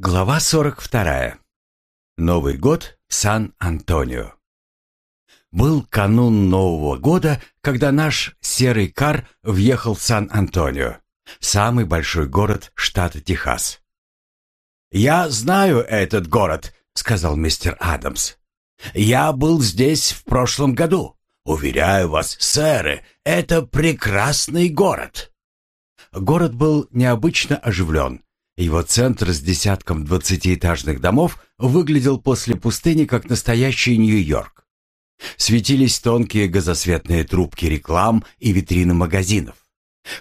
Глава 42. Новый год в Сан-Антонио. Был канун Нового года, когда наш серый кар въехал в Сан-Антонио, самый большой город штата Техас. «Я знаю этот город», — сказал мистер Адамс. «Я был здесь в прошлом году. Уверяю вас, сэры, это прекрасный город». Город был необычно оживлен, его центр с десятком двадцатиэтажных домов выглядел после пустыни как настоящий Нью-Йорк. Светились тонкие газосветные трубки реклам и витрины магазинов.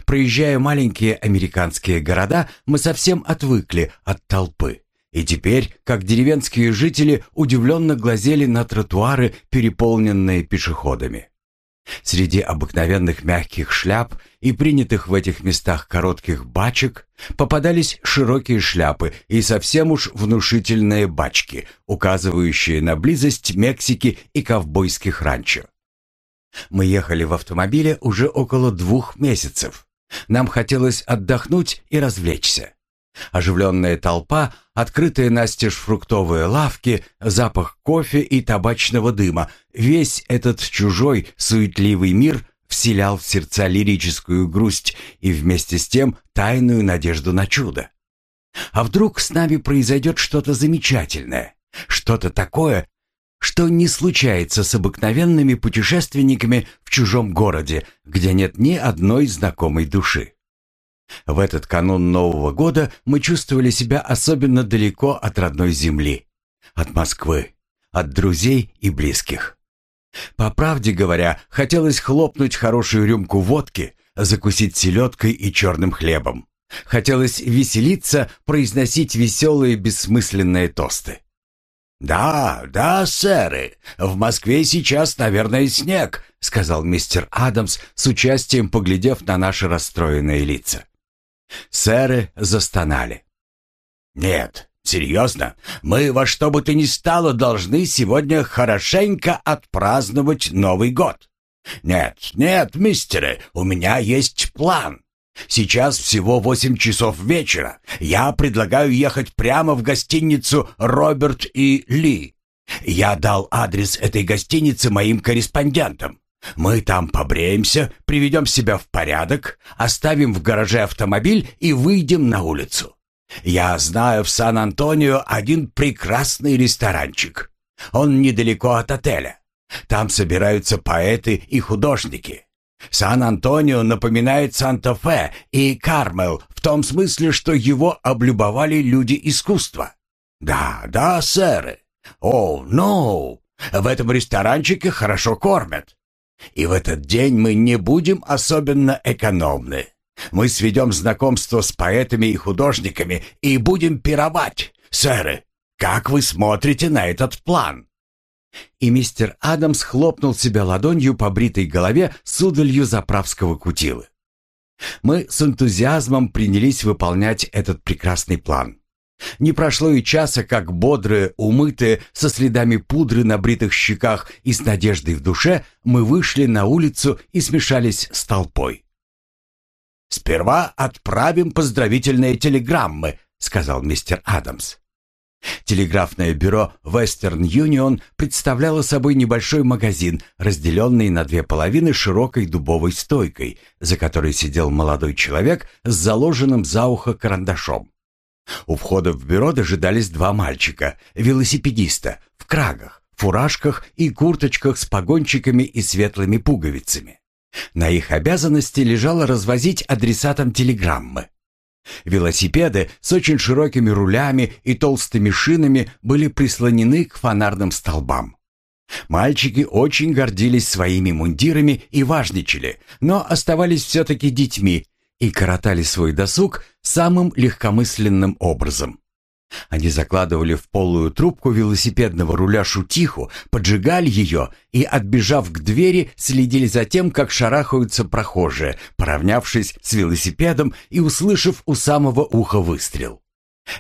Проезжая маленькие американские города, мы совсем отвыкли от толпы. И теперь, как деревенские жители, удивленно глазели на тротуары, переполненные пешеходами. Среди обыкновенных мягких шляп и принятых в этих местах коротких бачек попадались широкие шляпы и совсем уж внушительные бачки, указывающие на близость Мексики и ковбойских ранчо. Мы ехали в автомобиле уже около двух месяцев. Нам хотелось отдохнуть и развлечься. Оживленная толпа, открытые настежь фруктовые лавки, запах кофе и табачного дыма — весь этот чужой, суетливый мир вселял в сердца лирическую грусть и вместе с тем тайную надежду на чудо. А вдруг с нами произойдет что-то замечательное, что-то такое, что не случается с обыкновенными путешественниками в чужом городе, где нет ни одной знакомой души. В этот канун Нового года мы чувствовали себя особенно далеко от родной земли, от Москвы, от друзей и близких. По правде говоря, хотелось хлопнуть хорошую рюмку водки, закусить селедкой и черным хлебом. Хотелось веселиться, произносить веселые бессмысленные тосты. «Да, да, сэры, в Москве сейчас, наверное, снег», — сказал мистер Адамс с участием, поглядев на наши расстроенные лица. Сэры застонали. «Нет, серьезно, мы во что бы то ни стало должны сегодня хорошенько отпраздновать Новый год. Нет, нет, мистеры, у меня есть план. Сейчас всего восемь часов вечера. Я предлагаю ехать прямо в гостиницу «Роберт и Ли». Я дал адрес этой гостиницы моим корреспондентам. Мы там побреемся, приведем себя в порядок, оставим в гараже автомобиль и выйдем на улицу. Я знаю в Сан-Антонио один прекрасный ресторанчик. Он недалеко от отеля. Там собираются поэты и художники. Сан-Антонио напоминает Санта-Фе и Кармел в том смысле, что его облюбовали люди искусства. Да, да, сэры. О, ну, в этом ресторанчике хорошо кормят. И в этот день мы не будем особенно экономны. Мы сведем знакомство с поэтами и художниками и будем пировать. Сэры, как вы смотрите на этот план?» И мистер Адамс хлопнул себя ладонью по бритой голове с удалью заправского кутилы. Мы с энтузиазмом принялись выполнять этот прекрасный план. Не прошло и часа, как бодрые, умытые, со следами пудры на бритых щеках и с надеждой в душе, мы вышли на улицу и смешались с толпой. «Сперва отправим поздравительные телеграммы», — сказал мистер Адамс. Телеграфное бюро Western Union представляло собой небольшой магазин, разделенный на две половины широкой дубовой стойкой, за которой сидел молодой человек с заложенным за ухо карандашом. У входа в бюро дожидались два мальчика, велосипедиста, в крагах, фуражках и курточках с погончиками и светлыми пуговицами. На их обязанности лежало развозить адресатам телеграммы. Велосипеды с очень широкими рулями и толстыми шинами были прислонены к фонарным столбам. Мальчики очень гордились своими мундирами и важничали, но оставались все-таки детьми и коротали свой досуг самым легкомысленным образом. Они закладывали в полую трубку велосипедного руля шутиху, поджигали ее и, отбежав к двери, следили за тем, как шарахаются прохожие, поравнявшись с велосипедом и услышав у самого уха выстрел.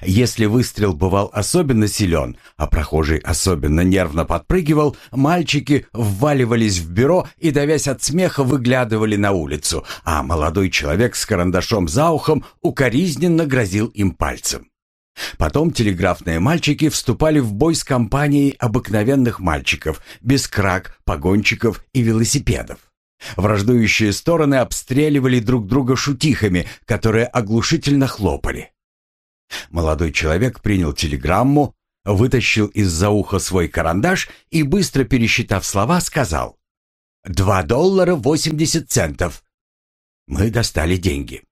Если выстрел бывал особенно силен, а прохожий особенно нервно подпрыгивал, мальчики вваливались в бюро и, давясь от смеха, выглядывали на улицу, а молодой человек с карандашом за ухом укоризненно грозил им пальцем. Потом телеграфные мальчики вступали в бой с компанией обыкновенных мальчиков, без крак, погонщиков и велосипедов. Враждующие стороны обстреливали друг друга шутихами, которые оглушительно хлопали. Молодой человек принял телеграмму, вытащил из-за уха свой карандаш и, быстро пересчитав слова, сказал «Два доллара восемьдесят центов». Мы достали деньги.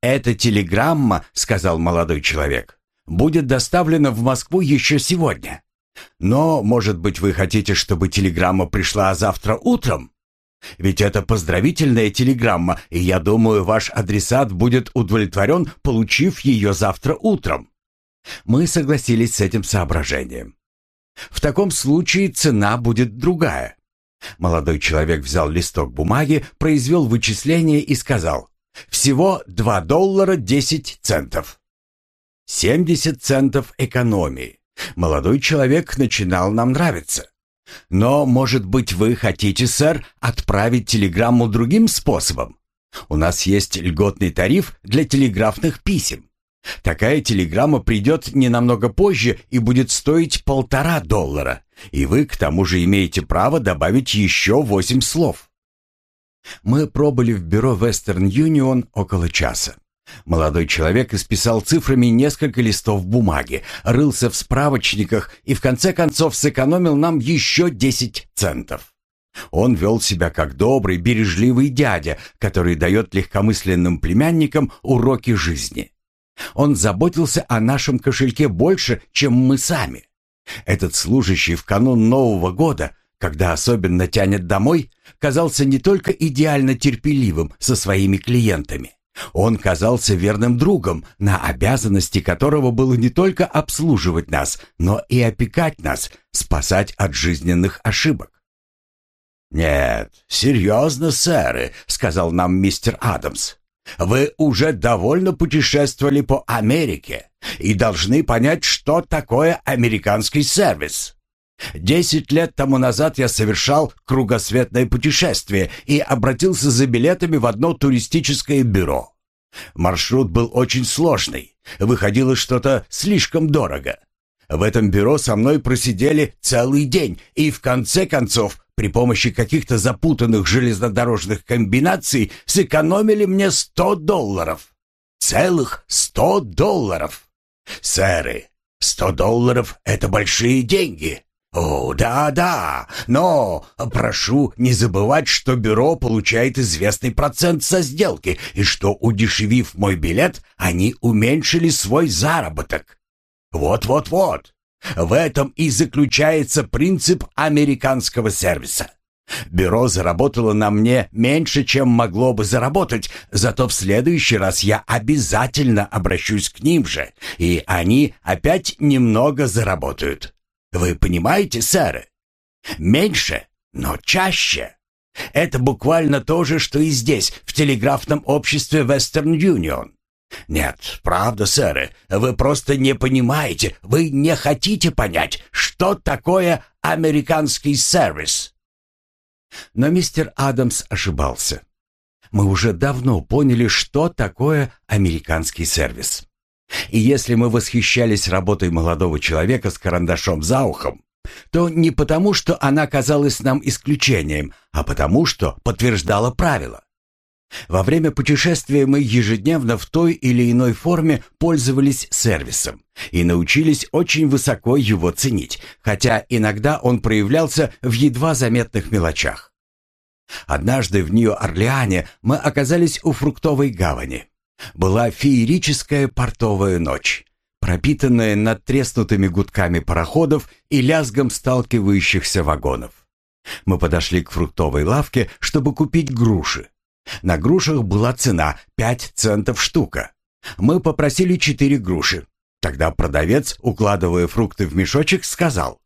«Эта телеграмма, — сказал молодой человек, — будет доставлена в Москву еще сегодня. Но, может быть, вы хотите, чтобы телеграмма пришла завтра утром? Ведь это поздравительная телеграмма, и я думаю, ваш адресат будет удовлетворен, получив ее завтра утром». Мы согласились с этим соображением. В таком случае цена будет другая. Молодой человек взял листок бумаги, произвел вычисление и сказал, «Всего 2 доллара 10 центов». 70 центов экономии. Молодой человек начинал нам нравиться. Но, может быть, вы хотите, сэр, отправить телеграмму другим способом? У нас есть льготный тариф для телеграфных писем. Такая телеграмма придет не намного позже и будет стоить полтора доллара. И вы, к тому же, имеете право добавить еще восемь слов. Мы пробыли в бюро Western Union около часа. Молодой человек исписал цифрами несколько листов бумаги, рылся в справочниках и в конце концов сэкономил нам еще 10 центов. Он вел себя как добрый, бережливый дядя, который дает легкомысленным племянникам уроки жизни. Он заботился о нашем кошельке больше, чем мы сами. Этот служащий в канун Нового года, когда особенно тянет домой, казался не только идеально терпеливым со своими клиентами, он казался верным другом, на обязанности которого было не только обслуживать нас, но и опекать нас, спасать от жизненных ошибок. «Нет, серьезно, сэры», — сказал нам мистер Адамс. «Вы уже довольно путешествовали по Америке и должны понять, что такое американский сервис. Десять лет тому назад я совершал кругосветное путешествие и обратился за билетами в одно туристическое бюро. Маршрут был очень сложный, выходило что-то слишком дорого. В этом бюро со мной просидели целый день и в конце концов при помощи каких-то запутанных железнодорожных комбинаций сэкономили мне сто долларов. Целых сто долларов. Сэры, сто долларов — это большие деньги. «О, да-да, но прошу не забывать, что бюро получает известный процент со сделки и что, удешевив мой билет, они уменьшили свой заработок. Вот-вот-вот, в этом и заключается принцип американского сервиса. Бюро заработало на мне меньше, чем могло бы заработать, зато в следующий раз я обязательно обращусь к ним же, и они опять немного заработают. Вы понимаете, сэр? Меньше, но чаще. Это буквально то же, что и здесь, в телеграфном обществе Western Union. Нет, правда, сэр, вы просто не понимаете, вы не хотите понять, что такое американский сервис. Но мистер Адамс ошибался. Мы уже давно поняли, что такое американский сервис. И если мы восхищались работой молодого человека с карандашом за ухом, то не потому, что она казалась нам исключением, а потому, что подтверждала правила. Во время путешествия мы ежедневно в той или иной форме пользовались сервисом и научились очень высоко его ценить, хотя иногда он проявлялся в едва заметных мелочах. Однажды в Нью-Орлеане мы оказались у фруктовой гавани. Была феерическая портовая ночь, пропитанная надтреснутыми гудками пароходов и лязгом сталкивающихся вагонов. Мы подошли к фруктовой лавке, чтобы купить груши. На грушах была цена 5 центов штука. Мы попросили 4 груши. Тогда продавец, укладывая фрукты в мешочек, сказал,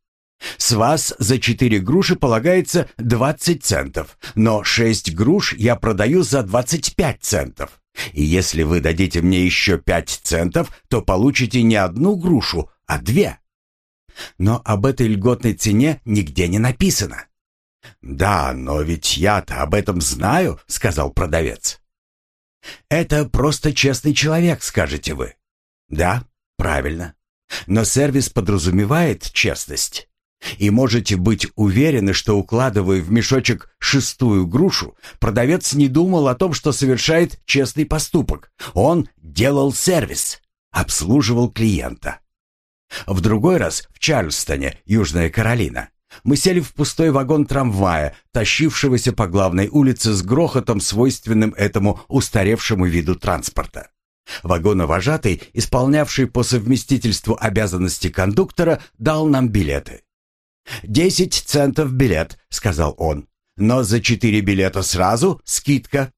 «С вас за 4 груши полагается 20 центов, но 6 груш я продаю за 25 центов. И если вы дадите мне еще пять центов, то получите не одну грушу, а две. Но об этой льготной цене нигде не написано. «Да, но ведь я-то об этом знаю», — сказал продавец. «Это просто честный человек», — скажете вы. «Да, Правильно. Но сервис подразумевает честность. И можете быть уверены, что укладывая в мешочек шестую грушу, продавец не думал о том, что совершает честный поступок. Он делал сервис, обслуживал клиента. В другой раз в Чарльстоне, Южная Каролина, мы сели в пустой вагон трамвая, тащившегося по главной улице с грохотом, свойственным этому устаревшему виду транспорта. Вагоновожатый, исполнявший по совместительству обязанности кондуктора, дал нам билеты. «Десять центов билет», — сказал он. «Но за четыре билета сразу скидка.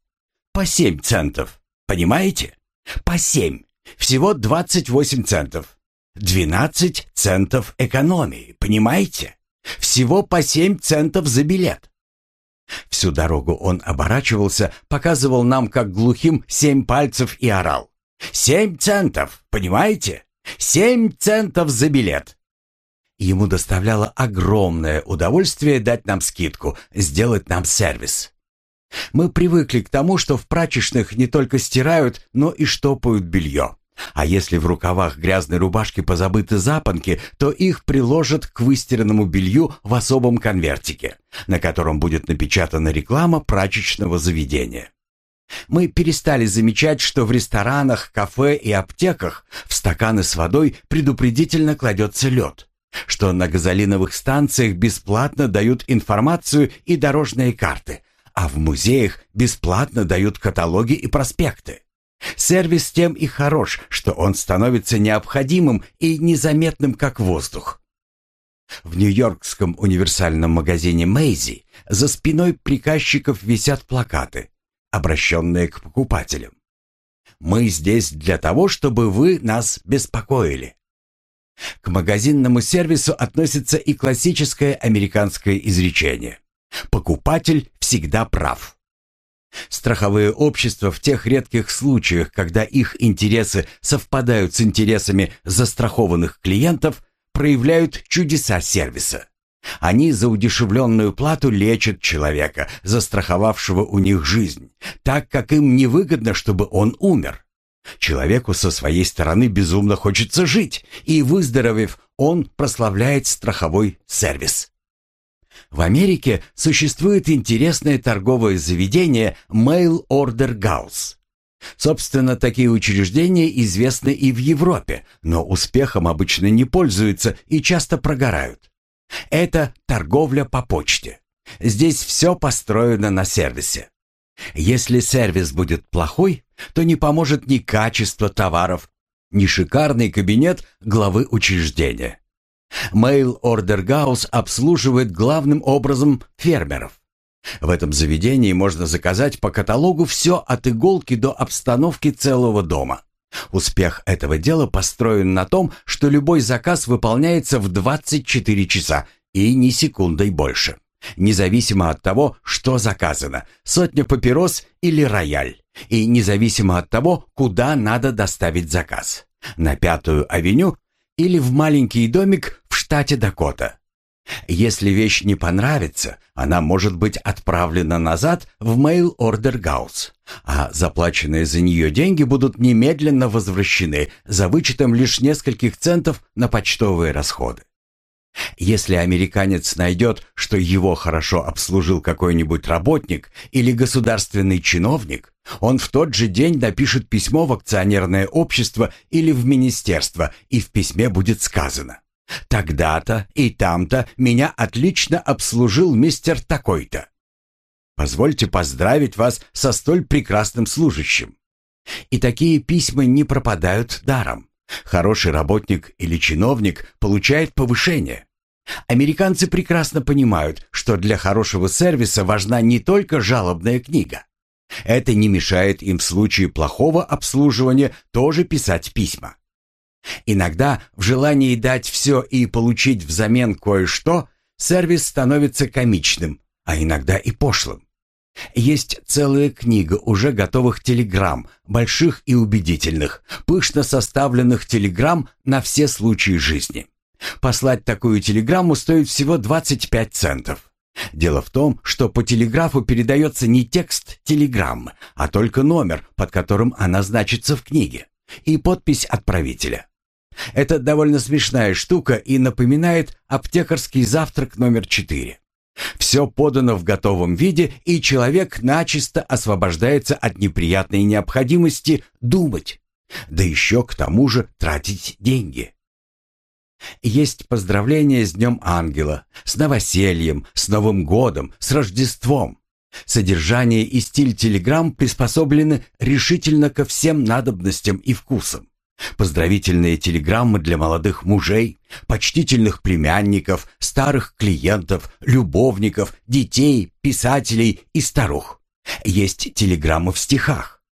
По семь центов. Понимаете? По семь. Всего двадцать восемь центов. Двенадцать центов экономии. Понимаете?» Всего по семь центов за билет. Всю дорогу он оборачивался, показывал нам, как глухим, семь пальцев и орал. «Семь центов, понимаете? Семь центов за билет!» Ему доставляло огромное удовольствие дать нам скидку, сделать нам сервис. Мы привыкли к тому, что в прачечных не только стирают, но и штопают белье. А если в рукавах грязной рубашки позабыты запонки, то их приложат к выстиранному белью в особом конвертике, на котором будет напечатана реклама прачечного заведения. Мы перестали замечать, что в ресторанах, кафе и аптеках в стаканы с водой предупредительно кладется лед, что на газолиновых станциях бесплатно дают информацию и дорожные карты, а в музеях бесплатно дают каталоги и проспекты. Сервис тем и хорош, что он становится необходимым и незаметным, как воздух. В нью-йоркском универсальном магазине Мейзи за спиной приказчиков висят плакаты, обращенные к покупателям. «Мы здесь для того, чтобы вы нас беспокоили». К магазинному сервису относится и классическое американское изречение «Покупатель всегда прав». Страховые общества в тех редких случаях, когда их интересы совпадают с интересами застрахованных клиентов, проявляют чудеса сервиса. Они за удешевленную плату лечат человека, застраховавшего у них жизнь, так как им невыгодно, чтобы он умер. Человеку со своей стороны безумно хочется жить, и выздоровев, он прославляет страховой сервис. В Америке существует интересное торговое заведение Mail Order House. Собственно, такие учреждения известны и в Европе, но успехом обычно не пользуются и часто прогорают. Это торговля по почте. Здесь все построено на сервисе. Если сервис будет плохой, то не поможет ни качество товаров, ни шикарный кабинет главы учреждения. Mail Order House обслуживает главным образом фермеров. В этом заведении можно заказать по каталогу все от иголки до обстановки целого дома. Успех этого дела построен на том, что любой заказ выполняется в 24 часа и ни секундой больше. Независимо от того, что заказано, сотня папирос или рояль. И независимо от того, куда надо доставить заказ. На Пятую авеню или в маленький домик в штате Дакота. Если вещь не понравится, она может быть отправлена назад в Mail Order House, а заплаченные за нее деньги будут немедленно возвращены за вычетом лишь нескольких центов на почтовые расходы. Если американец найдет, что его хорошо обслужил какой-нибудь работник или государственный чиновник, он в тот же день напишет письмо в акционерное общество или в министерство, и в письме будет сказано «Тогда-то и там-то меня отлично обслужил мистер такой-то». Позвольте поздравить вас со столь прекрасным служащим. И такие письма не пропадают даром. Хороший работник или чиновник получает повышение. Американцы прекрасно понимают, что для хорошего сервиса важна не только жалобная книга. Это не мешает им в случае плохого обслуживания тоже писать письма. Иногда в желании дать все и получить взамен кое-что, сервис становится комичным, а иногда и пошлым. Есть целая книга уже готовых телеграмм, больших и убедительных, пышно составленных телеграмм на все случаи жизни. Послать такую телеграмму стоит всего 25 центов. Дело в том, что по телеграфу передается не текст телеграммы, а только номер, под которым она значится в книге, и подпись отправителя. Это довольно смешная штука и напоминает аптекарский завтрак номер четыре. Все подано в готовом виде, и человек начисто освобождается от неприятной необходимости думать, да еще к тому же тратить деньги. Есть поздравления с Днем Ангела, с новосельем, с Новым годом, с Рождеством. Содержание и стиль телеграмм приспособлены решительно ко всем надобностям и вкусам. Поздравительные телеграммы для молодых мужей, почтительных племянников, старых клиентов, любовников, детей, писателей и старух. Есть телеграммы в стихах.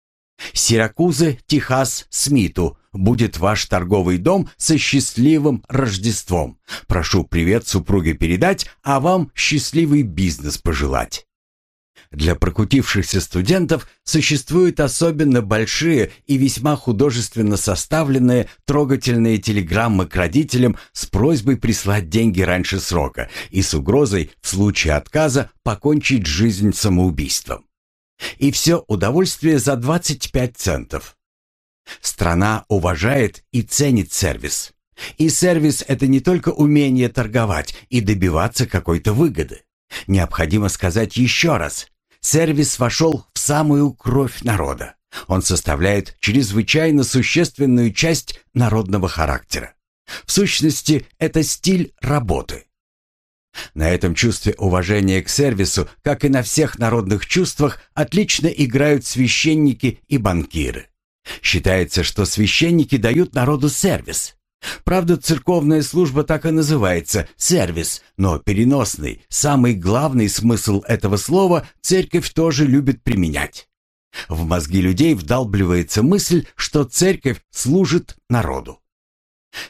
Сиракузы, Техас, Смиту. Будет ваш торговый дом со счастливым Рождеством. Прошу привет супруге передать, а вам счастливый бизнес пожелать. Для прокутившихся студентов существуют особенно большие и весьма художественно составленные трогательные телеграммы к родителям с просьбой прислать деньги раньше срока и с угрозой в случае отказа покончить жизнь самоубийством. И все удовольствие за 25 центов. Страна уважает и ценит сервис. И сервис – это не только умение торговать и добиваться какой-то выгоды. Необходимо сказать еще раз. Сервис вошел в самую кровь народа. Он составляет чрезвычайно существенную часть народного характера. В сущности, это стиль работы. На этом чувстве уважения к сервису, как и на всех народных чувствах, отлично играют священники и банкиры. Считается, что священники дают народу сервис. Правда, церковная служба так и называется – сервис, но переносный, самый главный смысл этого слова церковь тоже любит применять. В мозги людей вдалбливается мысль, что церковь служит народу.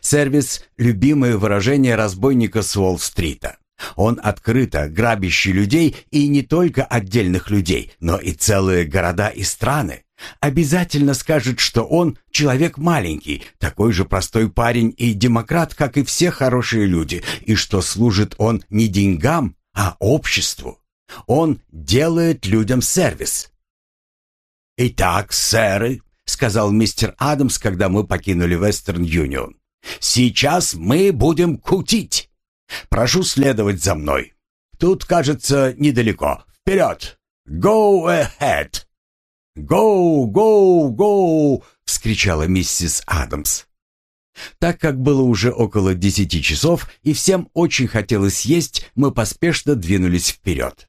Сервис – любимое выражение разбойника с Уолл-стрита. Он открыто грабящий людей и не только отдельных людей, но и целые города и страны. Обязательно скажет, что он человек маленький, такой же простой парень и демократ, как и все хорошие люди, и что служит он не деньгам, а обществу. Он делает людям сервис. «Итак, сэры», — сказал мистер Адамс, когда мы покинули Вестерн Юнион, — «сейчас мы будем кутить». Прошу следовать за мной. Тут, кажется, недалеко. Вперед! Go ahead!» «Go, go, go!» — вскричала миссис Адамс. Так как было уже около десяти часов и всем очень хотелось есть, мы поспешно двинулись вперед.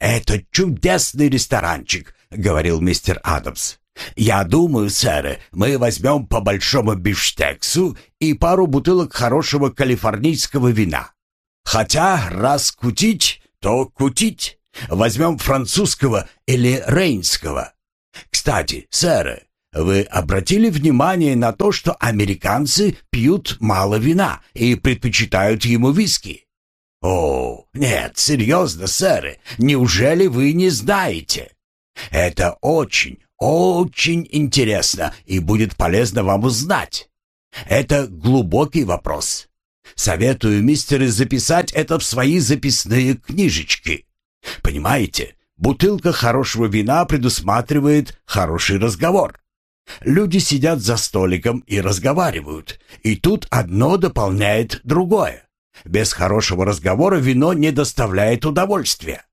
«Это чудесный ресторанчик», — говорил мистер Адамс. «Я думаю, сэры, мы возьмем по большому бифштексу и пару бутылок хорошего калифорнийского вина. Хотя, раз кутить, то кутить. Возьмем французского или рейнского. Кстати, сэры, вы обратили внимание на то, что американцы пьют мало вина и предпочитают ему виски? О, нет, серьезно, сэры, неужели вы не знаете? Это очень, очень интересно и будет полезно вам узнать. Это глубокий вопрос. Советую мистеры записать это в свои записные книжечки. Понимаете, бутылка хорошего вина предусматривает хороший разговор. Люди сидят за столиком и разговаривают, и тут одно дополняет другое. Без хорошего разговора вино не доставляет удовольствия.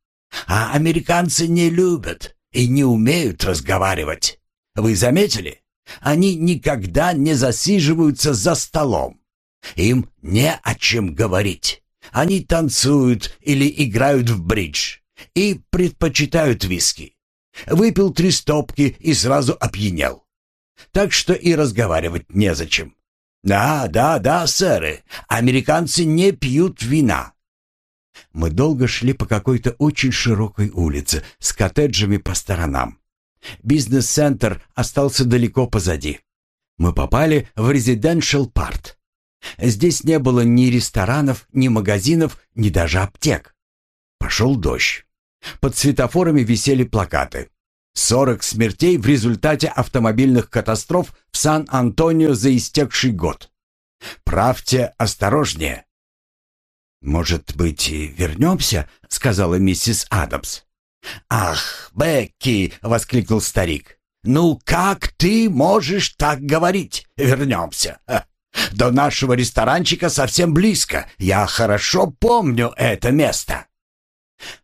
А американцы не любят, и не умеют разговаривать. Вы заметили? Они никогда не засиживаются за столом. Им не о чем говорить. Они танцуют или играют в бридж и предпочитают виски. Выпил три стопки и сразу опьянел. Так что и разговаривать незачем. Да, да, да, сэры, американцы не пьют вина. Мы долго шли по какой-то очень широкой улице с коттеджами по сторонам. Бизнес-центр остался далеко позади. Мы попали в резиденшал парт. Здесь не было ни ресторанов, ни магазинов, ни даже аптек. Пошел дождь. Под светофорами висели плакаты. «40 смертей в результате автомобильных катастроф в Сан-Антонио за истекший год». «Правьте осторожнее. «Может быть, вернемся?» — сказала миссис Адамс. «Ах, Бекки!» — воскликнул старик. «Ну как ты можешь так говорить? Вернемся! До нашего ресторанчика совсем близко. Я хорошо помню это место».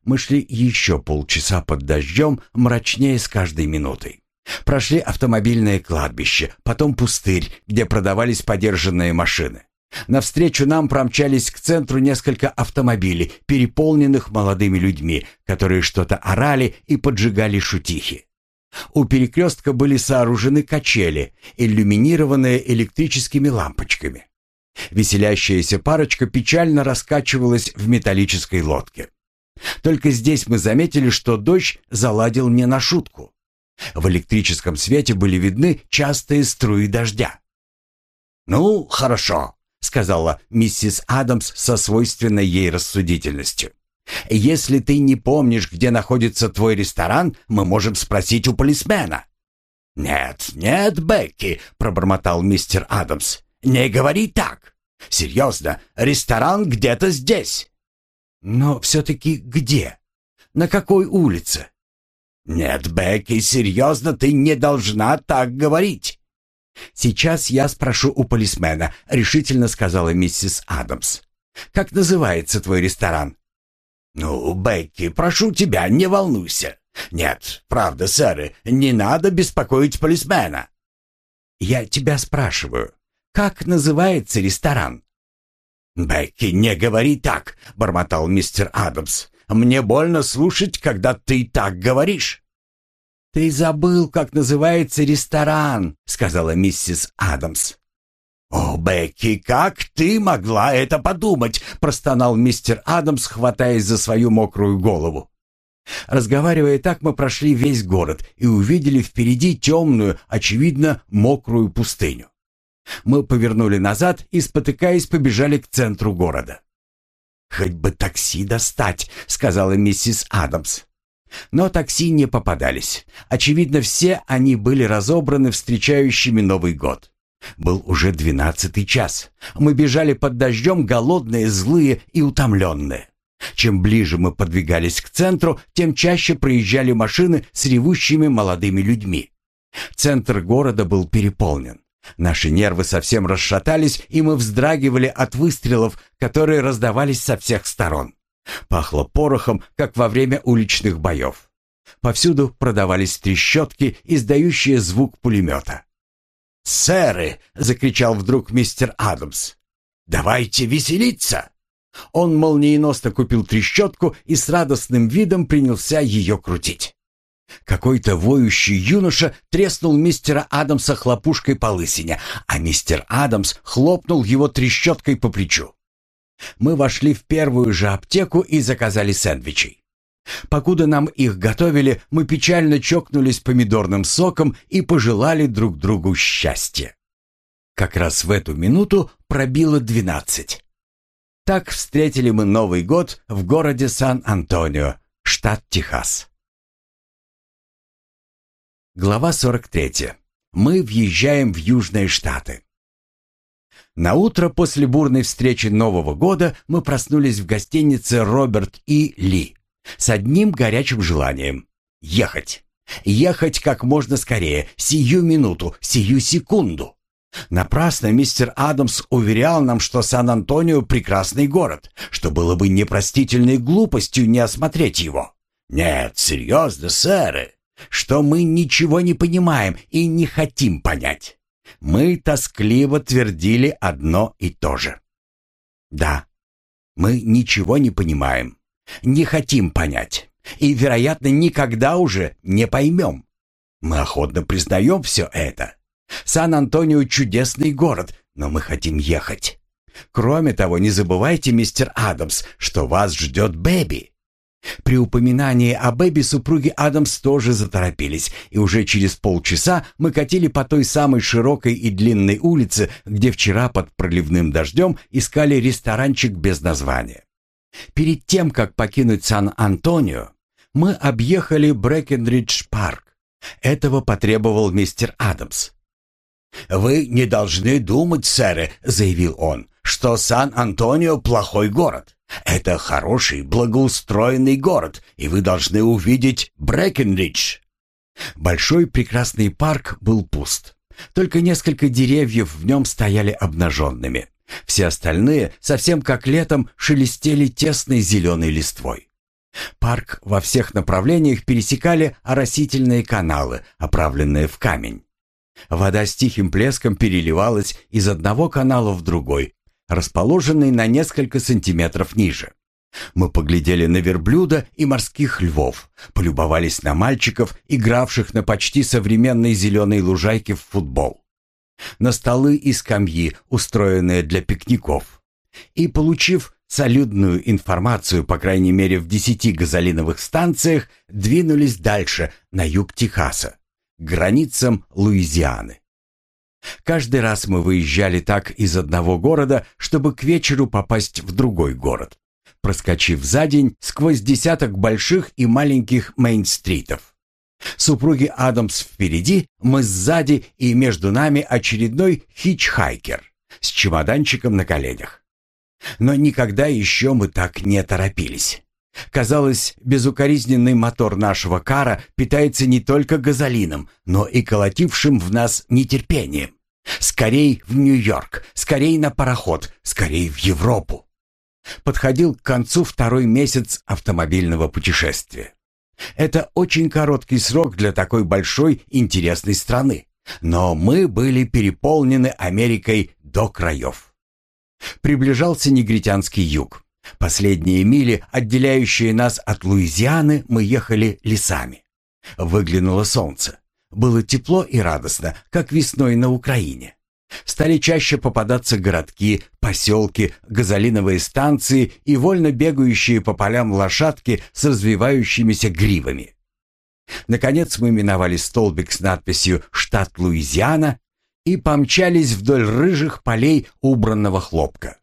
Мы шли еще полчаса под дождем, мрачнее с каждой минутой. Прошли автомобильное кладбище, потом пустырь, где продавались подержанные машины. Навстречу нам промчались к центру несколько автомобилей, переполненных молодыми людьми, которые что-то орали и поджигали шутихи. У перекрестка были сооружены качели, иллюминированные электрическими лампочками. Веселящаяся парочка печально раскачивалась в металлической лодке. Только здесь мы заметили, что дождь заладил не на шутку. В электрическом свете были видны частые струи дождя. «Ну, хорошо», — сказала миссис Адамс со свойственной ей рассудительностью. «Если ты не помнишь, где находится твой ресторан, мы можем спросить у полисмена». «Нет, нет, Бекки», — пробормотал мистер Адамс. «Не говори так. Серьезно, ресторан где-то здесь». «Но все-таки где? На какой улице?» «Нет, Бекки, серьезно, ты не должна так говорить». «Сейчас я спрошу у полисмена», — решительно сказала миссис Адамс. «Как называется твой ресторан?» «Ну, Бекки, прошу тебя, не волнуйся. Нет, правда, сэр, не надо беспокоить полисмена». «Я тебя спрашиваю, как называется ресторан?» «Бекки, не говори так», — бормотал мистер Адамс. «Мне больно слушать, когда ты так говоришь». «Ты забыл, как называется ресторан», — сказала миссис Адамс. «О, Бекки, как ты могла это подумать?» — простонал мистер Адамс, хватаясь за свою мокрую голову. Разговаривая так, мы прошли весь город и увидели впереди темную, очевидно, мокрую пустыню. Мы повернули назад и, спотыкаясь, побежали к центру города. «Хоть бы такси достать», — сказала миссис Адамс. Но такси не попадались. Очевидно, все они были разобраны встречающими Новый год. Был уже двенадцатый час. Мы бежали под дождем, голодные, злые и утомленные. Чем ближе мы подвигались к центру, тем чаще проезжали машины с ревущими молодыми людьми. Центр города был переполнен. Наши нервы совсем расшатались, и мы вздрагивали от выстрелов, которые раздавались со всех сторон. Пахло порохом, как во время уличных боев. Повсюду продавались трещотки, издающие звук пулемета. «Сэры!» — закричал вдруг мистер Адамс. «Давайте веселиться!» Он молниеносно купил трещотку и с радостным видом принялся ее крутить. Какой-то воющий юноша треснул мистера Адамса хлопушкой по лысине, а мистер Адамс хлопнул его трещоткой по плечу. Мы вошли в первую же аптеку и заказали сэндвичей. Покуда нам их готовили, мы печально чокнулись помидорным соком и пожелали друг другу счастья. Как раз в эту минуту пробило двенадцать. Так встретили мы Новый год в городе Сан-Антонио, штат Техас. Глава 43. Мы въезжаем в Южные Штаты. На утро после бурной встречи Нового года мы проснулись в гостинице Роберт и Ли с одним горячим желанием — ехать. Ехать как можно скорее, сию минуту, сию секунду. Напрасно мистер Адамс уверял нам, что Сан-Антонио — прекрасный город, что было бы непростительной глупостью не осмотреть его. Нет, серьезно, сэры, что мы ничего не понимаем и не хотим понять мы тоскливо твердили одно и то же. Да, мы ничего не понимаем, не хотим понять и, вероятно, никогда уже не поймем. Мы охотно признаем все это. Сан-Антонио чудесный город, но мы хотим ехать. Кроме того, не забывайте, мистер Адамс, что вас ждет Бэби. При упоминании о Бэби супруги Адамс тоже заторопились, и уже через полчаса мы катили по той самой широкой и длинной улице, где вчера под проливным дождем искали ресторанчик без названия. Перед тем, как покинуть Сан-Антонио, мы объехали Брэкенридж-парк. Этого потребовал мистер Адамс. «Вы не должны думать, сэры», — заявил он, — «что Сан-Антонио плохой город. Это хороший, благоустроенный город, и вы должны увидеть Брэкенридж». Большой прекрасный парк был пуст. Только несколько деревьев в нем стояли обнаженными. Все остальные, совсем как летом, шелестели тесной зеленой листвой. Парк во всех направлениях пересекали оросительные каналы, оправленные в камень. Вода с тихим плеском переливалась из одного канала в другой, расположенный на несколько сантиметров ниже. Мы поглядели на верблюда и морских львов, полюбовались на мальчиков, игравших на почти современной зеленой лужайке в футбол, на столы и скамьи, устроенные для пикников. И, получив солидную информацию, по крайней мере в десяти газолиновых станциях, двинулись дальше, на юг Техаса, к границам Луизианы. Каждый раз мы выезжали так из одного города, чтобы к вечеру попасть в другой город проскочив за день сквозь десяток больших и маленьких мейн-стритов. Супруги Адамс впереди, мы сзади и между нами очередной хичхайкер с чемоданчиком на коленях. Но никогда еще мы так не торопились. Казалось, безукоризненный мотор нашего кара питается не только газолином, но и колотившим в нас нетерпением. Скорей в Нью-Йорк, скорей на пароход, скорей в Европу. Подходил к концу второй месяц автомобильного путешествия. Это очень короткий срок для такой большой интересной страны, но мы были переполнены Америкой до краев. Приближался негритянский юг. Последние мили, отделяющие нас от Луизианы, мы ехали лесами. Выглянуло солнце. Было тепло и радостно, как весной на Украине. Стали чаще попадаться городки, поселки, газолиновые станции и вольно бегающие по полям лошадки с развивающимися гривами. Наконец мы миновали столбик с надписью «Штат Луизиана» и помчались вдоль рыжих полей убранного хлопка.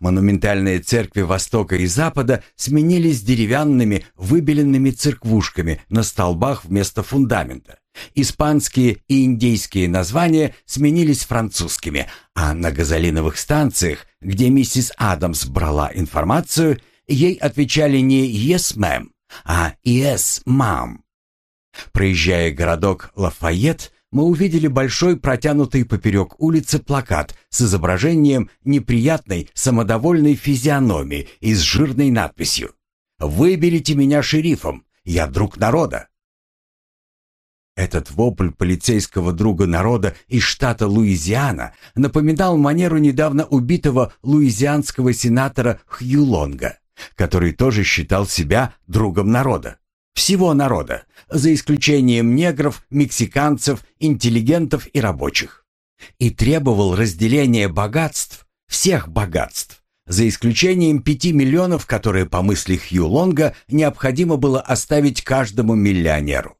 Монументальные церкви Востока и Запада сменились деревянными выбеленными церквушками на столбах вместо фундамента. Испанские и индейские названия сменились французскими, а на газолиновых станциях, где миссис Адамс брала информацию, ей отвечали не «Yes, ma'am», а «Yes, ma'am». Проезжая городок Лафайет, мы увидели большой протянутый поперек улицы плакат с изображением неприятной самодовольной физиономии и с жирной надписью «Выберите меня шерифом, я друг народа». Этот вопль полицейского друга народа из штата Луизиана напоминал манеру недавно убитого луизианского сенатора Хью Лонга, который тоже считал себя другом народа. Всего народа, за исключением негров, мексиканцев, интеллигентов и рабочих. И требовал разделения богатств, всех богатств, за исключением пяти миллионов, которые, по мысли Хью Лонга, необходимо было оставить каждому миллионеру.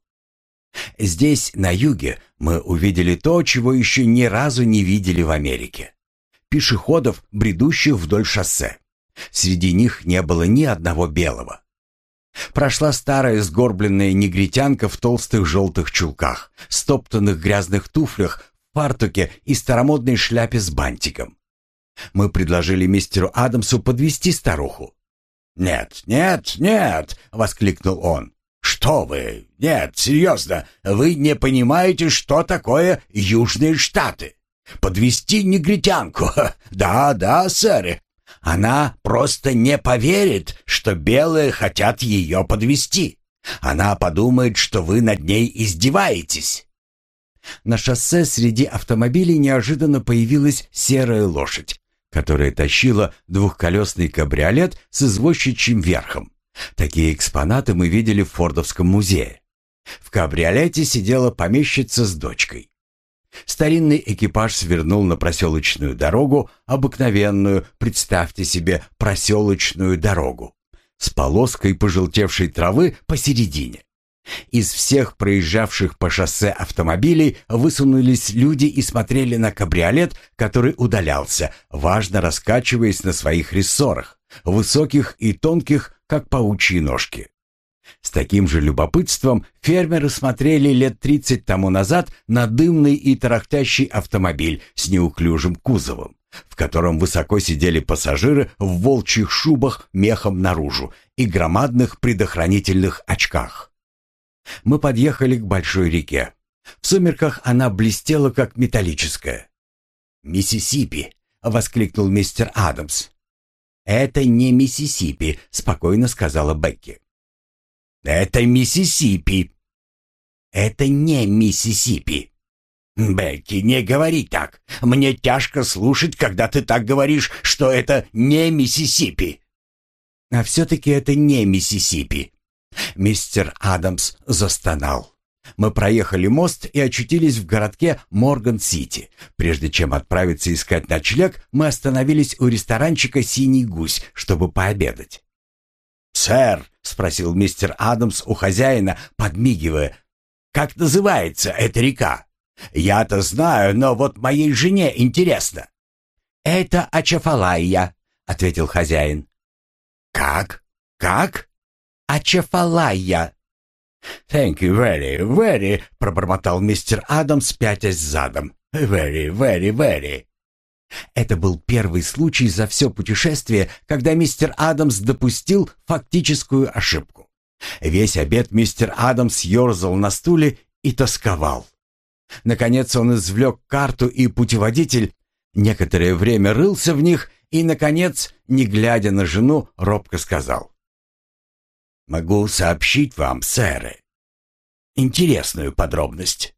Здесь, на юге, мы увидели то, чего еще ни разу не видели в Америке. Пешеходов, бредущих вдоль шоссе. Среди них не было ни одного белого. Прошла старая сгорбленная негритянка в толстых желтых чулках, стоптанных грязных туфлях, фартуке и старомодной шляпе с бантиком. Мы предложили мистеру Адамсу подвести старуху. «Нет, нет, нет!» — воскликнул он. «Что вы? Нет, серьезно, вы не понимаете, что такое Южные Штаты. Подвести негритянку? Да, да, сэр. Она просто не поверит, что белые хотят ее подвести. Она подумает, что вы над ней издеваетесь». На шоссе среди автомобилей неожиданно появилась серая лошадь, которая тащила двухколесный кабриолет с извозчичьим верхом. Такие экспонаты мы видели в Фордовском музее. В кабриолете сидела помещица с дочкой. Старинный экипаж свернул на проселочную дорогу, обыкновенную, представьте себе, проселочную дорогу, с полоской пожелтевшей травы посередине. Из всех проезжавших по шоссе автомобилей высунулись люди и смотрели на кабриолет, который удалялся, важно раскачиваясь на своих рессорах, высоких и тонких, как паучьи ножки. С таким же любопытством фермеры смотрели лет 30 тому назад на дымный и тарахтящий автомобиль с неуклюжим кузовом, в котором высоко сидели пассажиры в волчьих шубах мехом наружу и громадных предохранительных очках. Мы подъехали к большой реке. В сумерках она блестела, как металлическая. «Миссисипи!» — воскликнул мистер Адамс. «Это не Миссисипи», — спокойно сказала Бекки. «Это Миссисипи». «Это не Миссисипи». «Бекки, не говори так. Мне тяжко слушать, когда ты так говоришь, что это не Миссисипи». «А все-таки это не Миссисипи». Мистер Адамс застонал. Мы проехали мост и очутились в городке Морган-Сити. Прежде чем отправиться искать ночлег, мы остановились у ресторанчика «Синий гусь», чтобы пообедать. «Сэр», — спросил мистер Адамс у хозяина, подмигивая, — «как называется эта река? Я-то знаю, но вот моей жене интересно». «Это Ачафалайя», — ответил хозяин. «Как? Как?» «Ачафалайя». «Thank you very, very», — пробормотал мистер Адамс, пятясь задом. «Very, very, very». Это был первый случай за все путешествие, когда мистер Адамс допустил фактическую ошибку. Весь обед мистер Адамс ерзал на стуле и тосковал. Наконец он извлек карту и путеводитель, некоторое время рылся в них и, наконец, не глядя на жену, робко сказал. «Могу сообщить вам, сэры, интересную подробность.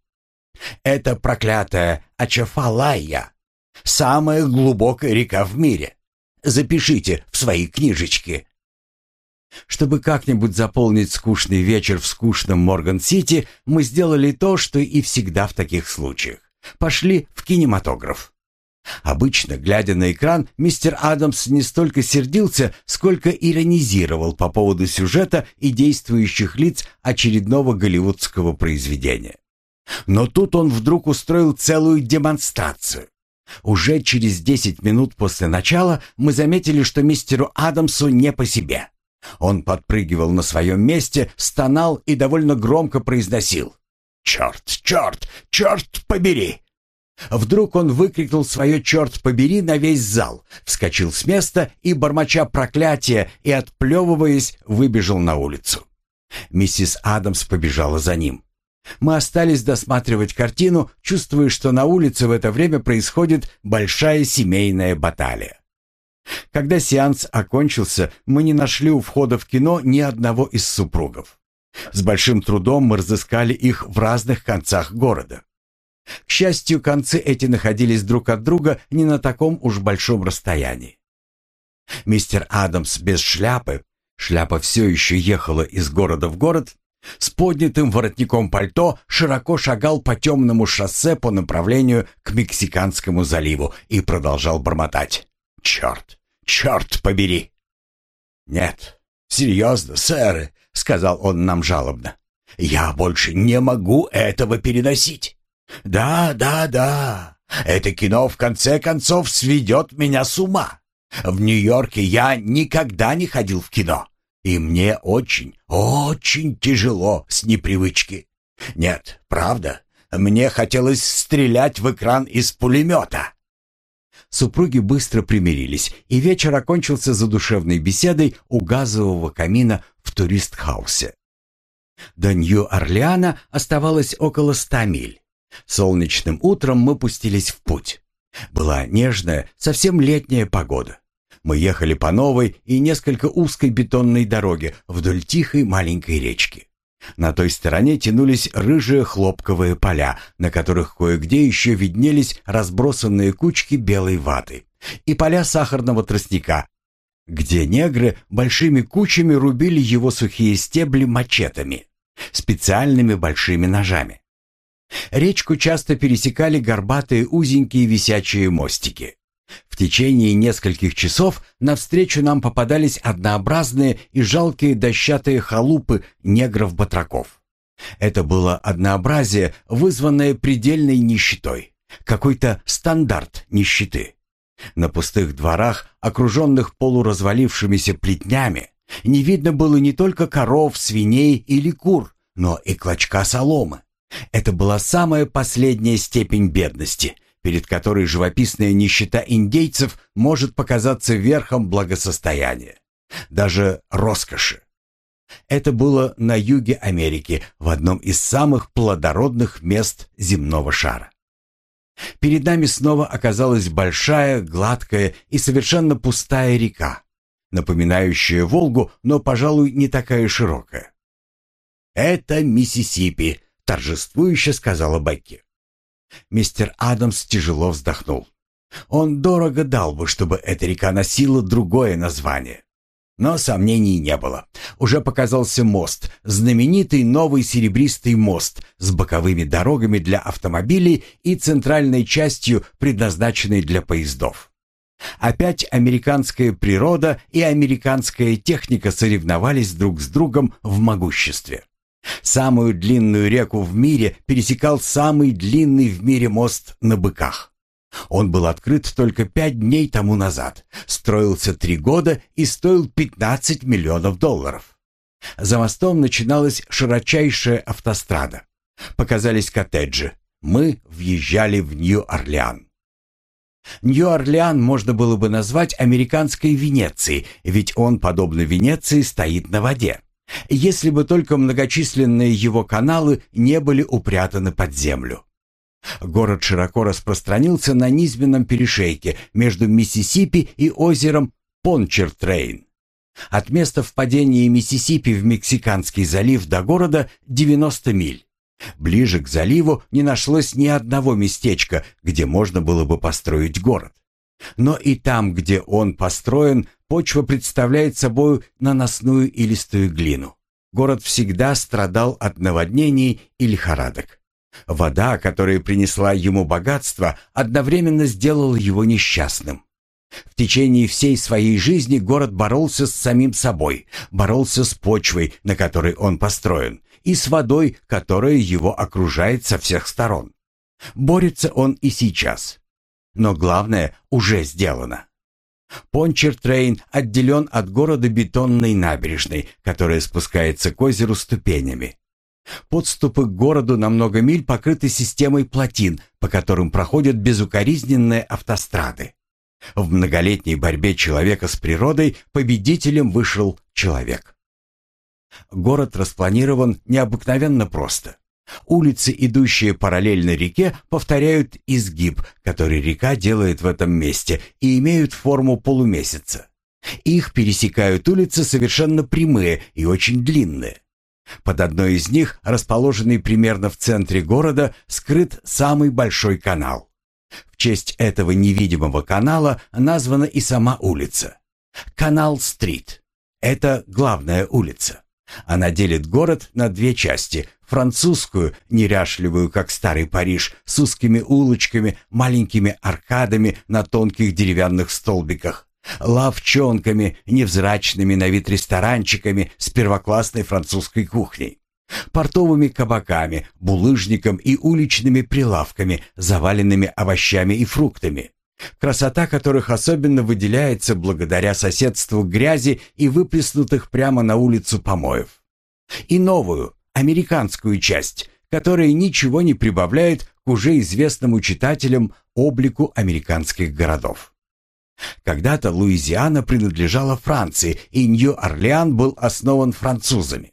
Это проклятая Ачафалайя Самая глубокая река в мире. Запишите в свои книжечки. Чтобы как-нибудь заполнить скучный вечер в скучном Морган-Сити, мы сделали то, что и всегда в таких случаях. Пошли в кинематограф. Обычно, глядя на экран, мистер Адамс не столько сердился, сколько иронизировал по поводу сюжета и действующих лиц очередного голливудского произведения. Но тут он вдруг устроил целую демонстрацию. Уже через десять минут после начала мы заметили, что мистеру Адамсу не по себе. Он подпрыгивал на своем месте, стонал и довольно громко произносил «Черт, черт, черт побери!» Вдруг он выкрикнул свое «черт побери» на весь зал, вскочил с места и, бормоча проклятия и отплевываясь, выбежал на улицу. Миссис Адамс побежала за ним. Мы остались досматривать картину, чувствуя, что на улице в это время происходит большая семейная баталия. Когда сеанс окончился, мы не нашли у входа в кино ни одного из супругов. С большим трудом мы разыскали их в разных концах города. К счастью, концы эти находились друг от друга не на таком уж большом расстоянии. Мистер Адамс без шляпы, шляпа все еще ехала из города в город, с поднятым воротником пальто широко шагал по темному шоссе по направлению к Мексиканскому заливу и продолжал бормотать. «Черт! Черт побери!» «Нет, серьезно, сэры», — сказал он нам жалобно. «Я больше не могу этого переносить. Да, да, да, это кино в конце концов сведет меня с ума. В Нью-Йорке я никогда не ходил в кино. И мне очень, очень тяжело с непривычки. Нет, правда, мне хотелось стрелять в экран из пулемета. Супруги быстро примирились, и вечер окончился задушевной беседой у газового камина в турист-хаусе. До Нью-Орлеана оставалось около ста миль. Солнечным утром мы пустились в путь. Была нежная, совсем летняя погода. Мы ехали по новой и несколько узкой бетонной дороге вдоль тихой маленькой речки. На той стороне тянулись рыжие хлопковые поля, на которых кое-где еще виднелись разбросанные кучки белой ваты, и поля сахарного тростника, где негры большими кучами рубили его сухие стебли мачетами, специальными большими ножами. Речку часто пересекали горбатые узенькие висячие мостики. В течение нескольких часов навстречу нам попадались однообразные и жалкие дощатые халупы негров-батраков. Это было однообразие, вызванное предельной нищетой, какой-то стандарт нищеты. На пустых дворах, окруженных полуразвалившимися плетнями, не видно было не только коров, свиней или кур, но и клочка соломы. Это была самая последняя степень бедности, перед которой живописная нищета индейцев может показаться верхом благосостояния, даже роскоши. Это было на юге Америки, в одном из самых плодородных мест земного шара. Перед нами снова оказалась большая, гладкая и совершенно пустая река, напоминающая Волгу, но, пожалуй, не такая широкая. «Это Миссисипи», — торжествующе сказала Бекки. Мистер Адамс тяжело вздохнул. Он дорого дал бы, чтобы эта река носила другое название. Но сомнений не было. Уже показался мост, знаменитый новый серебристый мост с боковыми дорогами для автомобилей и центральной частью, предназначенной для поездов. Опять американская природа и американская техника соревновались друг с другом в могуществе. Самую длинную реку в мире пересекал самый длинный в мире мост на быках. Он был открыт только пять дней тому назад, строился три года и стоил 15 миллионов долларов. За мостом начиналась широчайшая автострада. Показались коттеджи. Мы въезжали в Нью-Орлеан. Нью-Орлеан можно было бы назвать американской Венецией, ведь он, подобно Венеции, стоит на воде. Если бы только многочисленные его каналы не были упрятаны под землю. Город широко распространился на низменном перешейке между Миссисипи и озером Пончертрейн. От места впадения Миссисипи в Мексиканский залив до города 90 миль. Ближе к заливу не нашлось ни одного местечка, где можно было бы построить город. Но и там, где он построен, почва представляет собой наносную и листую глину. Город всегда страдал от наводнений и лихорадок. Вода, которая принесла ему богатство, одновременно сделала его несчастным. В течение всей своей жизни город боролся с самим собой, боролся с почвой, на которой он построен, и с водой, которая его окружает со всех сторон. Борется он и сейчас. Но главное уже сделано. Пончертрейн отделен от города бетонной набережной, которая спускается к озеру ступенями. Подступы к городу на много миль покрыты системой плотин, по которым проходят безукоризненные автострады. В многолетней борьбе человека с природой победителем вышел человек. Город распланирован необыкновенно просто. Улицы, идущие параллельно реке, повторяют изгиб, который река делает в этом месте, и имеют форму полумесяца. Их пересекают улицы совершенно прямые и очень длинные. Под одной из них, расположенный примерно в центре города, скрыт самый большой канал. В честь этого невидимого канала названа и сама улица. Канал-стрит. Это главная улица. Она делит город на две части. Французскую, неряшливую, как старый Париж, с узкими улочками, маленькими аркадами на тонких деревянных столбиках лавчонками, невзрачными на вид ресторанчиками с первоклассной французской кухней, портовыми кабаками, булыжником и уличными прилавками, заваленными овощами и фруктами, красота которых особенно выделяется благодаря соседству грязи и выплеснутых прямо на улицу помоев. И новую, американскую часть, которая ничего не прибавляет к уже известному читателям облику американских городов. Когда-то Луизиана принадлежала Франции, и Нью-Орлеан был основан французами.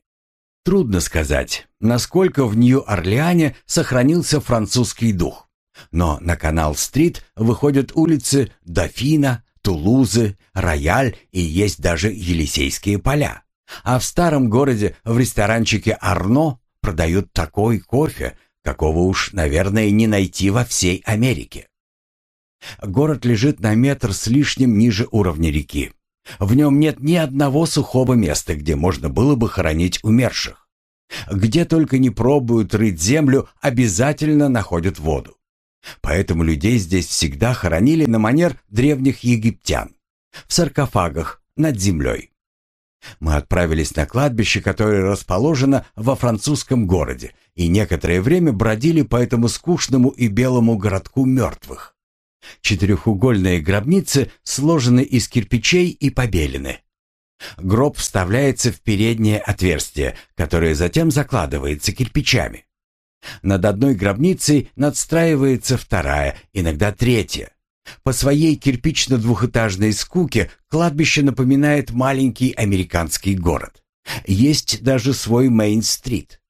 Трудно сказать, насколько в Нью-Орлеане сохранился французский дух. Но на канал-стрит выходят улицы Дофина, Тулузы, Рояль и есть даже Елисейские поля. А в старом городе в ресторанчике «Арно» продают такой кофе, какого уж, наверное, не найти во всей Америке. Город лежит на метр с лишним ниже уровня реки. В нем нет ни одного сухого места, где можно было бы хоронить умерших. Где только не пробуют рыть землю, обязательно находят воду. Поэтому людей здесь всегда хоронили на манер древних египтян. В саркофагах, над землей. Мы отправились на кладбище, которое расположено во французском городе, и некоторое время бродили по этому скучному и белому городку мертвых. Четырехугольные гробницы сложены из кирпичей и побелены. Гроб вставляется в переднее отверстие, которое затем закладывается кирпичами. Над одной гробницей надстраивается вторая, иногда третья. По своей кирпично-двухэтажной скуке кладбище напоминает маленький американский город. Есть даже свой Мейн-стрит.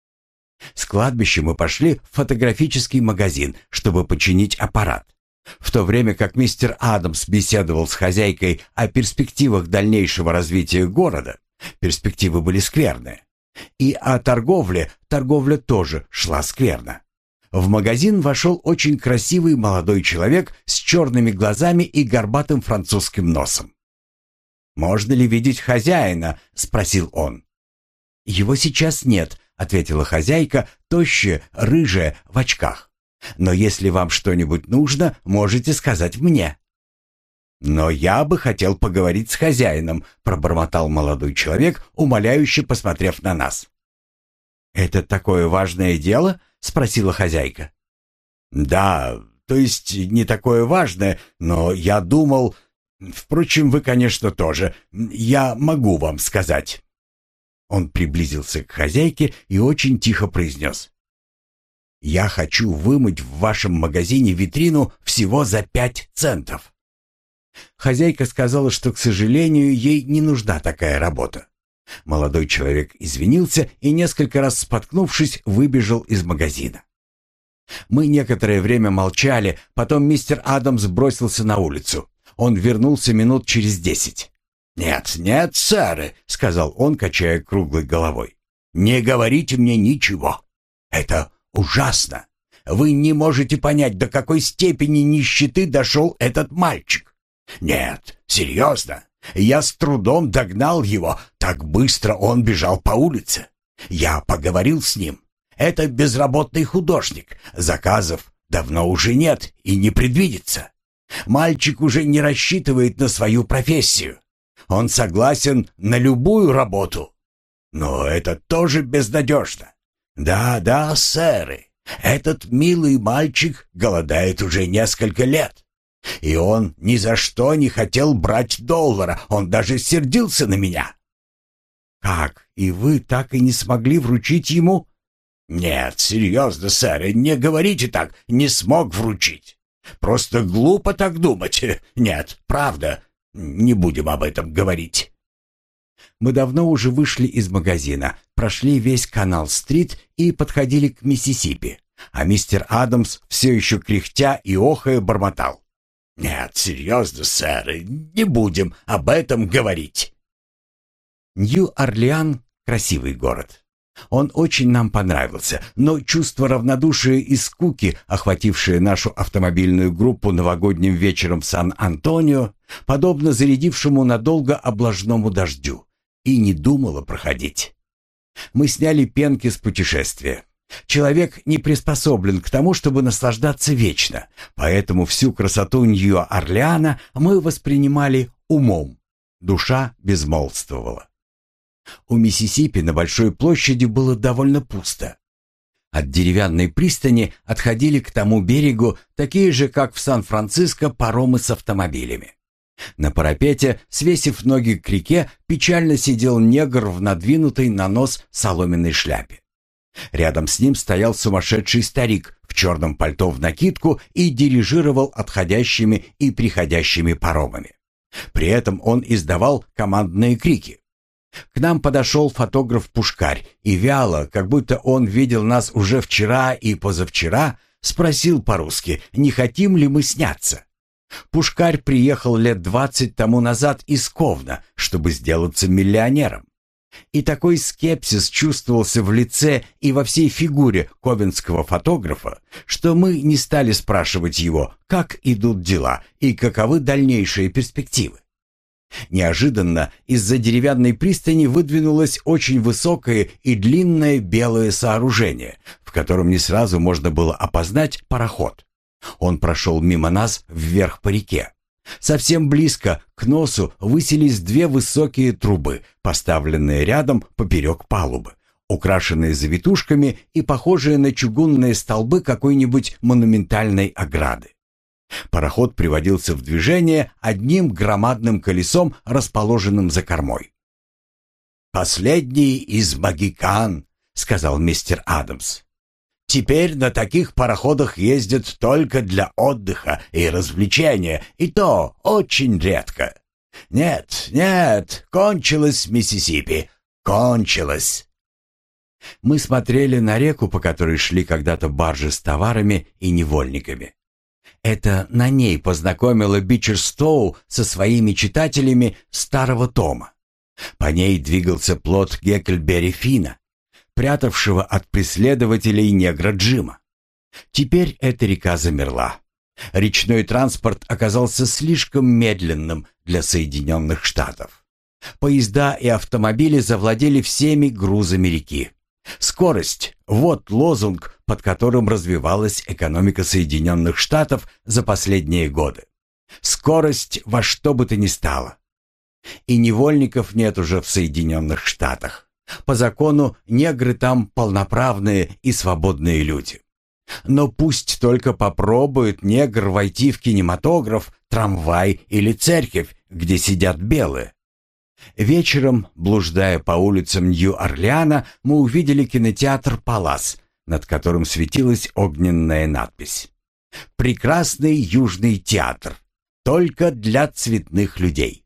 С кладбища мы пошли в фотографический магазин, чтобы починить аппарат. В то время как мистер Адамс беседовал с хозяйкой о перспективах дальнейшего развития города, перспективы были скверные. И о торговле, торговля тоже шла скверно. В магазин вошел очень красивый молодой человек с черными глазами и горбатым французским носом. «Можно ли видеть хозяина?» — спросил он. «Его сейчас нет», — ответила хозяйка, тощая, рыжая, в очках. «Но если вам что-нибудь нужно, можете сказать мне». «Но я бы хотел поговорить с хозяином», — пробормотал молодой человек, умоляюще посмотрев на нас. «Это такое важное дело?» — спросила хозяйка. «Да, то есть не такое важное, но я думал... Впрочем, вы, конечно, тоже. Я могу вам сказать». Он приблизился к хозяйке и очень тихо произнес. «Я хочу вымыть в вашем магазине витрину всего за пять центов». Хозяйка сказала, что, к сожалению, ей не нужна такая работа. Молодой человек извинился и, несколько раз споткнувшись, выбежал из магазина. Мы некоторое время молчали, потом мистер Адамс бросился на улицу. Он вернулся минут через десять. «Нет, нет, сэр», — сказал он, качая круглой головой. «Не говорите мне ничего. Это ужасно. Вы не можете понять, до какой степени нищеты дошел этот мальчик. Нет, серьезно. Я с трудом догнал его, так быстро он бежал по улице. Я поговорил с ним. Это безработный художник. Заказов давно уже нет и не предвидится. Мальчик уже не рассчитывает на свою профессию. Он согласен на любую работу. Но это тоже безнадежно. Да-да, сэры, этот милый мальчик голодает уже несколько лет. И он ни за что не хотел брать доллара, он даже сердился на меня. Как? И вы так и не смогли вручить ему? Нет, серьезно, сэр, не говорите так, не смог вручить. Просто глупо так думать. Нет, правда, не будем об этом говорить. Мы давно уже вышли из магазина, прошли весь канал-стрит и подходили к Миссисипи, а мистер Адамс все еще кряхтя и охая бормотал. «Нет, серьезно, сэр, не будем об этом говорить». Нью-Орлеан — красивый город. Он очень нам понравился, но чувство равнодушия и скуки, охватившее нашу автомобильную группу новогодним вечером в Сан-Антонио, подобно зарядившему надолго облажному дождю, и не думало проходить. Мы сняли пенки с путешествия. Человек не приспособлен к тому, чтобы наслаждаться вечно, поэтому всю красоту Нью-Орлеана мы воспринимали умом. Душа безмолвствовала. У Миссисипи на большой площади было довольно пусто. От деревянной пристани отходили к тому берегу такие же, как в Сан-Франциско, паромы с автомобилями. На парапете, свесив ноги к реке, печально сидел негр в надвинутой на нос соломенной шляпе. Рядом с ним стоял сумасшедший старик в черном пальто в накидку и дирижировал отходящими и приходящими паромами. При этом он издавал командные крики. К нам подошел фотограф-пушкарь и вяло, как будто он видел нас уже вчера и позавчера, спросил по-русски, не хотим ли мы сняться. Пушкарь приехал лет двадцать тому назад из Ковна, чтобы сделаться миллионером. И такой скепсис чувствовался в лице и во всей фигуре ковенского фотографа, что мы не стали спрашивать его, как идут дела и каковы дальнейшие перспективы. Неожиданно из-за деревянной пристани выдвинулось очень высокое и длинное белое сооружение, в котором не сразу можно было опознать пароход. Он прошел мимо нас вверх по реке. Совсем близко к носу высились две высокие трубы, поставленные рядом поперек палубы, украшенные завитушками и похожие на чугунные столбы какой-нибудь монументальной ограды. Пароход приводился в движение одним громадным колесом, расположенным за кормой. «Последний из магикан», — сказал мистер Адамс. Теперь на таких пароходах ездят только для отдыха и развлечения, и то очень редко. Нет, нет, кончилось Миссисипи. кончилось. Мы смотрели на реку, по которой шли когда-то баржи с товарами и невольниками. Это на ней познакомила Бичерстоу со своими читателями старого тома. По ней двигался плод Геккельбери Фина, прятавшего от преследователей негра Джима. Теперь эта река замерла. Речной транспорт оказался слишком медленным для Соединенных Штатов. Поезда и автомобили завладели всеми грузами реки. Скорость – вот лозунг, под которым развивалась экономика Соединенных Штатов за последние годы. Скорость во что бы то ни стало. И невольников нет уже в Соединенных Штатах. По закону негры там полноправные и свободные люди. Но пусть только попробует негр войти в кинематограф, трамвай или церковь, где сидят белые. Вечером, блуждая по улицам Нью-Орлеана, мы увидели кинотеатр «Палас», над которым светилась огненная надпись. «Прекрасный южный театр. Только для цветных людей».